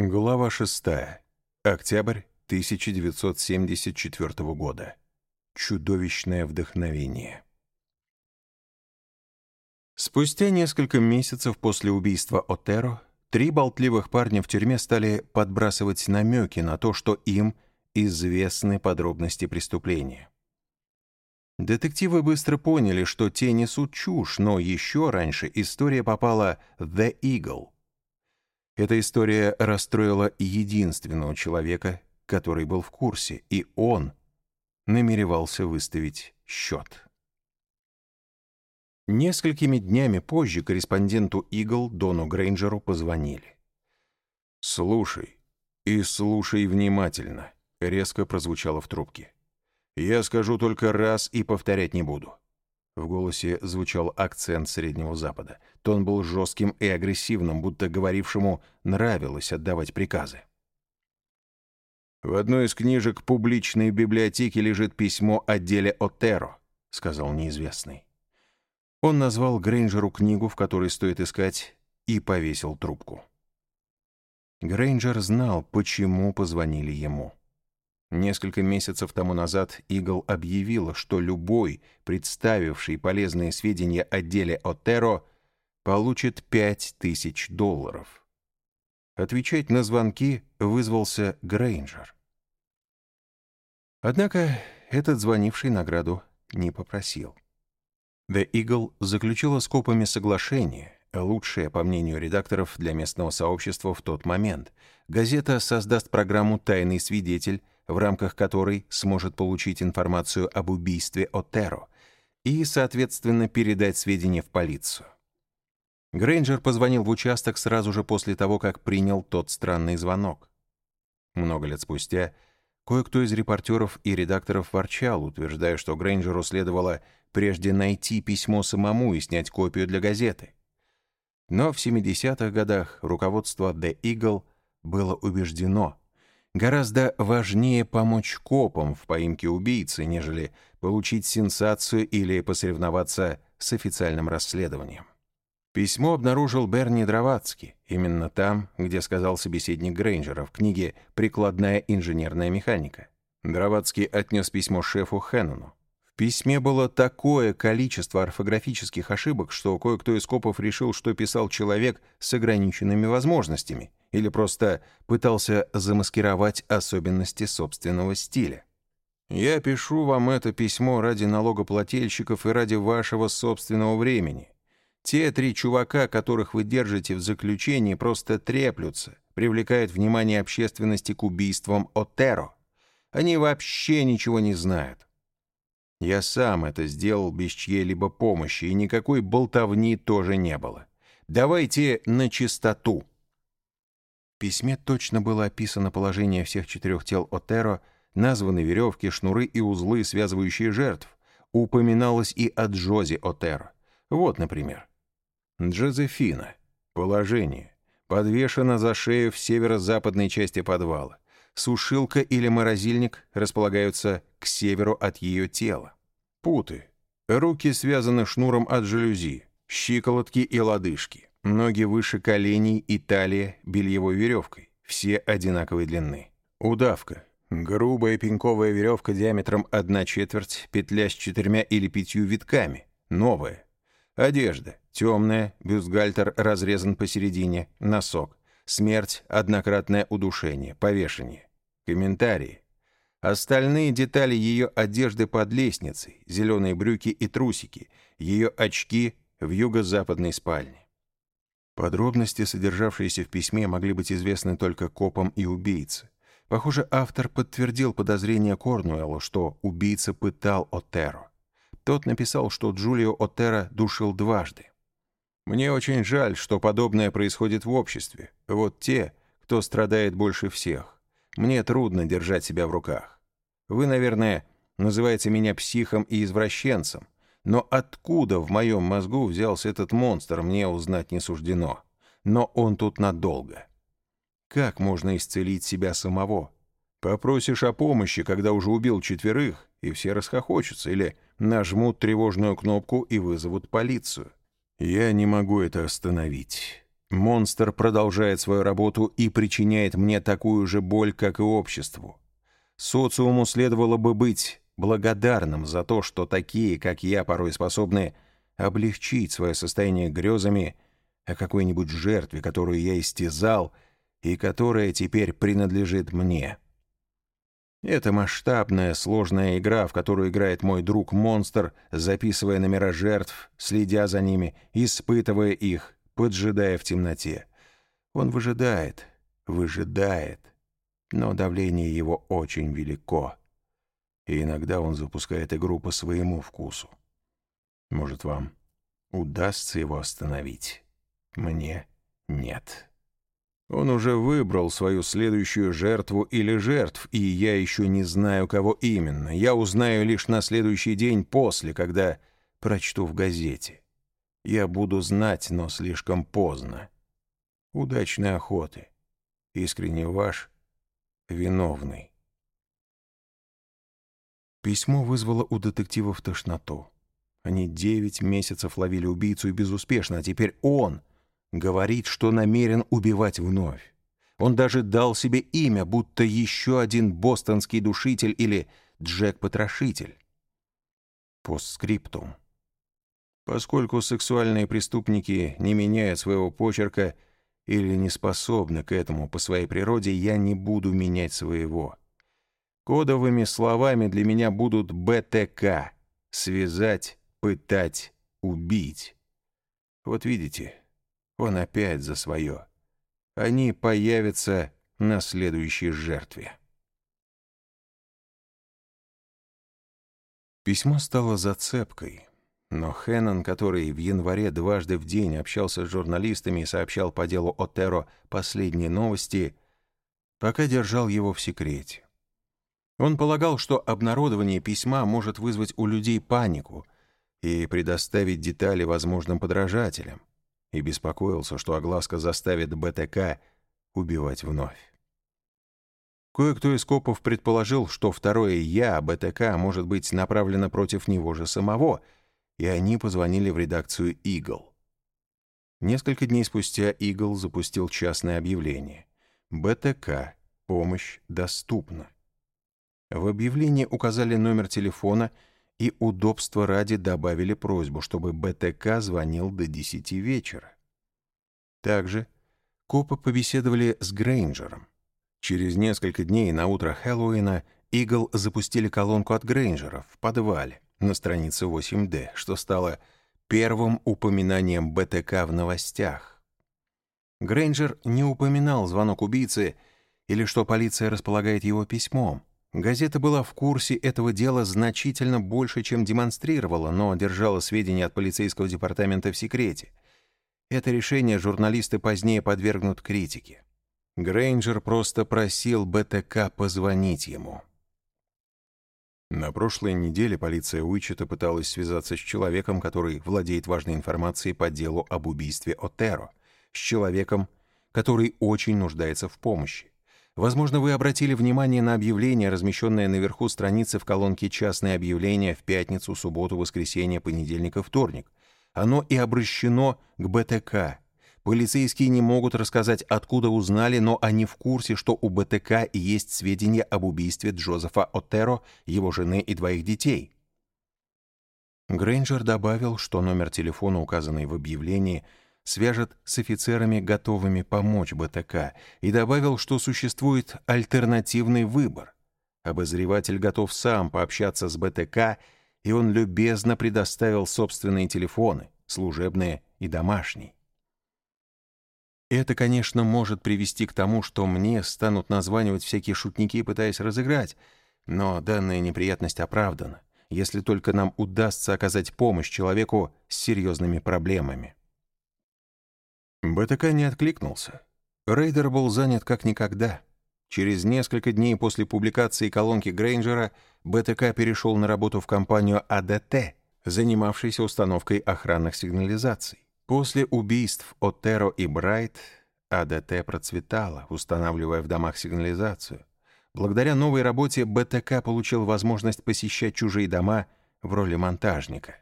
Глава 6. Октябрь 1974 года. Чудовищное вдохновение. Спустя несколько месяцев после убийства Отеро три болтливых парня в тюрьме стали подбрасывать намеки на то, что им известны подробности преступления. Детективы быстро поняли, что те несут чушь, но еще раньше история попала в «The Eagle», эта история расстроила единственного человека, который был в курсе, и он намеревался выставить счет. Несколькими днями позже корреспонденту «Игл» Дону Грейнджеру позвонили. «Слушай, и слушай внимательно», — резко прозвучало в трубке. «Я скажу только раз и повторять не буду. В голосе звучал акцент Среднего Запада. Тон был жестким и агрессивным, будто говорившему нравилось отдавать приказы. «В одной из книжек публичной библиотеки лежит письмо о деле Отеро», — сказал неизвестный. Он назвал Грейнджеру книгу, в которой стоит искать, и повесил трубку. Грейнджер знал, почему позвонили ему. Несколько месяцев тому назад Игл объявила, что любой, представивший полезные сведения о деле Отеро, получит 5000 долларов. Отвечать на звонки вызвался Грейнджер. Однако этот звонивший награду не попросил. The Eagle заключила с копами соглашение, лучшее, по мнению редакторов, для местного сообщества в тот момент. Газета создаст программу «Тайный свидетель», в рамках которой сможет получить информацию об убийстве Отеро и, соответственно, передать сведения в полицию. Грейнджер позвонил в участок сразу же после того, как принял тот странный звонок. Много лет спустя кое-кто из репортеров и редакторов ворчал, утверждая, что Грейнджеру следовало прежде найти письмо самому и снять копию для газеты. Но в 70-х годах руководство The Eagle было убеждено, Гораздо важнее помочь копам в поимке убийцы, нежели получить сенсацию или посоревноваться с официальным расследованием. Письмо обнаружил Берни Дровацкий, именно там, где сказал собеседник Грейнджера в книге «Прикладная инженерная механика». Дровацкий отнес письмо шефу Хеннону. Письме было такое количество орфографических ошибок, что кое-кто из копов решил, что писал человек с ограниченными возможностями, или просто пытался замаскировать особенности собственного стиля. Я пишу вам это письмо ради налогоплательщиков и ради вашего собственного времени. Те три чувака, которых вы держите в заключении, просто треплются, привлекают внимание общественности к убийствам Отеро. Они вообще ничего не знают. Я сам это сделал без чьей-либо помощи, и никакой болтовни тоже не было. Давайте на чистоту. В письме точно было описано положение всех четырех тел Отеро, названы веревки, шнуры и узлы, связывающие жертв. Упоминалось и о Джозе Отеро. Вот, например. Джозефина. Положение. Подвешена за шею в северо-западной части подвала. Сушилка или морозильник располагаются к северу от ее тела. Путы. Руки связаны шнуром от жалюзи, щиколотки и лодыжки. Ноги выше коленей и талия бельевой веревкой. Все одинаковой длины. Удавка. Грубая пеньковая веревка диаметром 1 четверть, петля с четырьмя или пятью витками. Новая. Одежда. Темная, бюстгальтер разрезан посередине, носок. Смерть, однократное удушение, повешение. Комментарии. Остальные детали ее одежды под лестницей, зеленые брюки и трусики, ее очки в юго-западной спальне. Подробности, содержавшиеся в письме, могли быть известны только копам и убийце. Похоже, автор подтвердил подозрение Корнуэллу, что убийца пытал Отеро. Тот написал, что Джулио Отеро душил дважды. «Мне очень жаль, что подобное происходит в обществе. Вот те, кто страдает больше всех. Мне трудно держать себя в руках. Вы, наверное, называете меня психом и извращенцем, но откуда в моем мозгу взялся этот монстр, мне узнать не суждено. Но он тут надолго. Как можно исцелить себя самого? Попросишь о помощи, когда уже убил четверых, и все расхохочутся, или нажмут тревожную кнопку и вызовут полицию. Я не могу это остановить. Монстр продолжает свою работу и причиняет мне такую же боль, как и обществу. Социуму следовало бы быть благодарным за то, что такие, как я, порой способны облегчить свое состояние грезами о какой-нибудь жертве, которую я истязал и которая теперь принадлежит мне. Это масштабная, сложная игра, в которую играет мой друг-монстр, записывая номера жертв, следя за ними, испытывая их, поджидая в темноте. Он выжидает, выжидает, но давление его очень велико. И иногда он запускает игру по своему вкусу. Может, вам удастся его остановить? Мне нет. Он уже выбрал свою следующую жертву или жертв, и я еще не знаю, кого именно. Я узнаю лишь на следующий день после, когда прочту в газете. Я буду знать, но слишком поздно. Удачной охоты. Искренне ваш, виновный. Письмо вызвало у детективов тошноту. Они девять месяцев ловили убийцу и безуспешно, а теперь он говорит, что намерен убивать вновь. Он даже дал себе имя, будто еще один бостонский душитель или Джек-потрошитель. Постскриптум. Поскольку сексуальные преступники не меняют своего почерка или не способны к этому по своей природе, я не буду менять своего. Кодовыми словами для меня будут БТК — связать, пытать, убить. Вот видите, он опять за свое. Они появятся на следующей жертве. Письмо стало зацепкой, но Хеннон, который в январе дважды в день общался с журналистами и сообщал по делу Отеро последние новости, пока держал его в секрете. Он полагал, что обнародование письма может вызвать у людей панику и предоставить детали возможным подражателям, и беспокоился, что огласка заставит БТК убивать вновь. Кое-кто из копов предположил, что второе «я» БТК может быть направлено против него же самого — и они позвонили в редакцию «Игл». Несколько дней спустя «Игл» запустил частное объявление. «БТК. Помощь доступна». В объявлении указали номер телефона и удобства ради добавили просьбу, чтобы БТК звонил до 10 вечера. Также копы побеседовали с Грейнджером. Через несколько дней на утро Хэллоуина Игл запустили колонку от Грейнджера в подвале на странице 8D, что стало первым упоминанием БТК в новостях. Грейнджер не упоминал звонок убийцы или что полиция располагает его письмом. Газета была в курсе этого дела значительно больше, чем демонстрировала, но держала сведения от полицейского департамента в секрете. Это решение журналисты позднее подвергнут критике. Грейнджер просто просил БТК позвонить ему. На прошлой неделе полиция Уичета пыталась связаться с человеком, который владеет важной информацией по делу об убийстве Отеро, с человеком, который очень нуждается в помощи. Возможно, вы обратили внимание на объявление, размещенное наверху страницы в колонке «Частные объявления» в пятницу, субботу, воскресенье, понедельник и вторник. Оно и обращено к БТК, Полицейские не могут рассказать, откуда узнали, но они в курсе, что у БТК есть сведения об убийстве Джозефа Отеро, его жены и двоих детей. Грейнджер добавил, что номер телефона, указанный в объявлении, свяжет с офицерами, готовыми помочь БТК, и добавил, что существует альтернативный выбор. Обозреватель готов сам пообщаться с БТК, и он любезно предоставил собственные телефоны, служебные и домашние. Это, конечно, может привести к тому, что мне станут названивать всякие шутники, пытаясь разыграть, но данная неприятность оправдана, если только нам удастся оказать помощь человеку с серьезными проблемами. БТК не откликнулся. Рейдер был занят как никогда. Через несколько дней после публикации колонки Грейнджера БТК перешел на работу в компанию АДТ, занимавшейся установкой охранных сигнализаций. После убийств Отеро и Брайт АДТ процветала, устанавливая в домах сигнализацию. Благодаря новой работе БТК получил возможность посещать чужие дома в роли монтажника.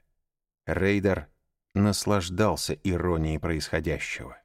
Рейдер наслаждался иронией происходящего.